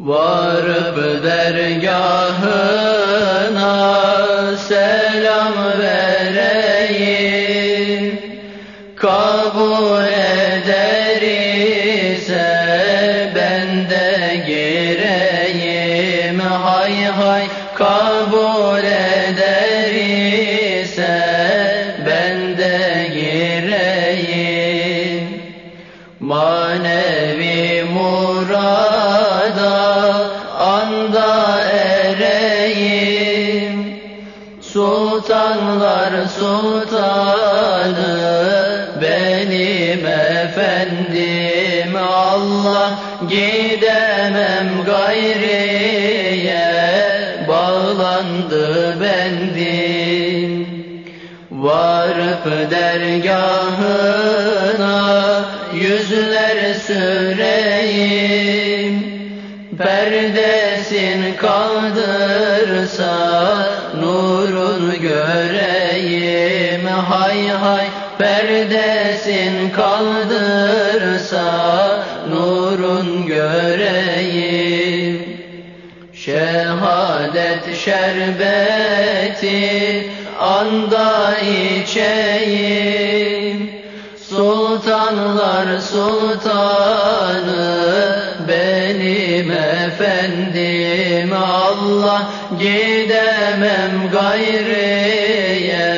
Varıp dergahına selam vereyim. Kabul eder ben de gireyim. Hay hay kabul eder ben de gireyim. Manevi murada Sultanlar sultanı benim efendim. Allah gidemem gayriye bağlandı bendim. Varıp dergahına yüzler süreyim Perdesin kaldırsa nurun göreyim. Hay hay perdesin kaldırsa nurun göreyim. Şehadet şerbeti anda içeyim. Sultanlar sultanı benim efendim Allah gidemem gayriye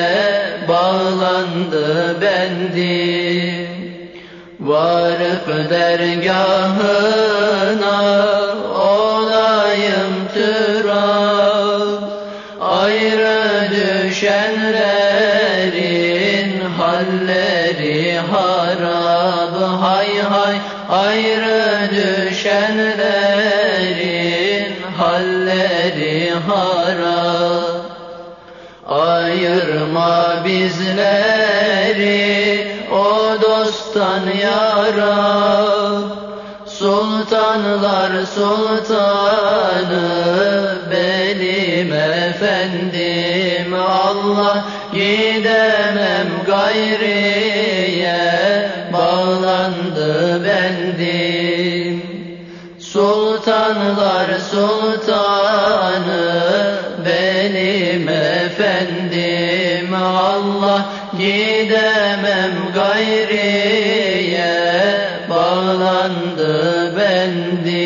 bağlandı bendim Varıp dergahına olayım türab Ayrı düşenlerin harab Hay hay ayrı düşenlerin halleri harap Ayırma bizleri o dosttan ya Rab Sultanlar sultanı benim efendim. Allah gidemem gayriye bendim Sultanlar sultanı benim efendim. Allah gidemem gayriye bağlandı bendim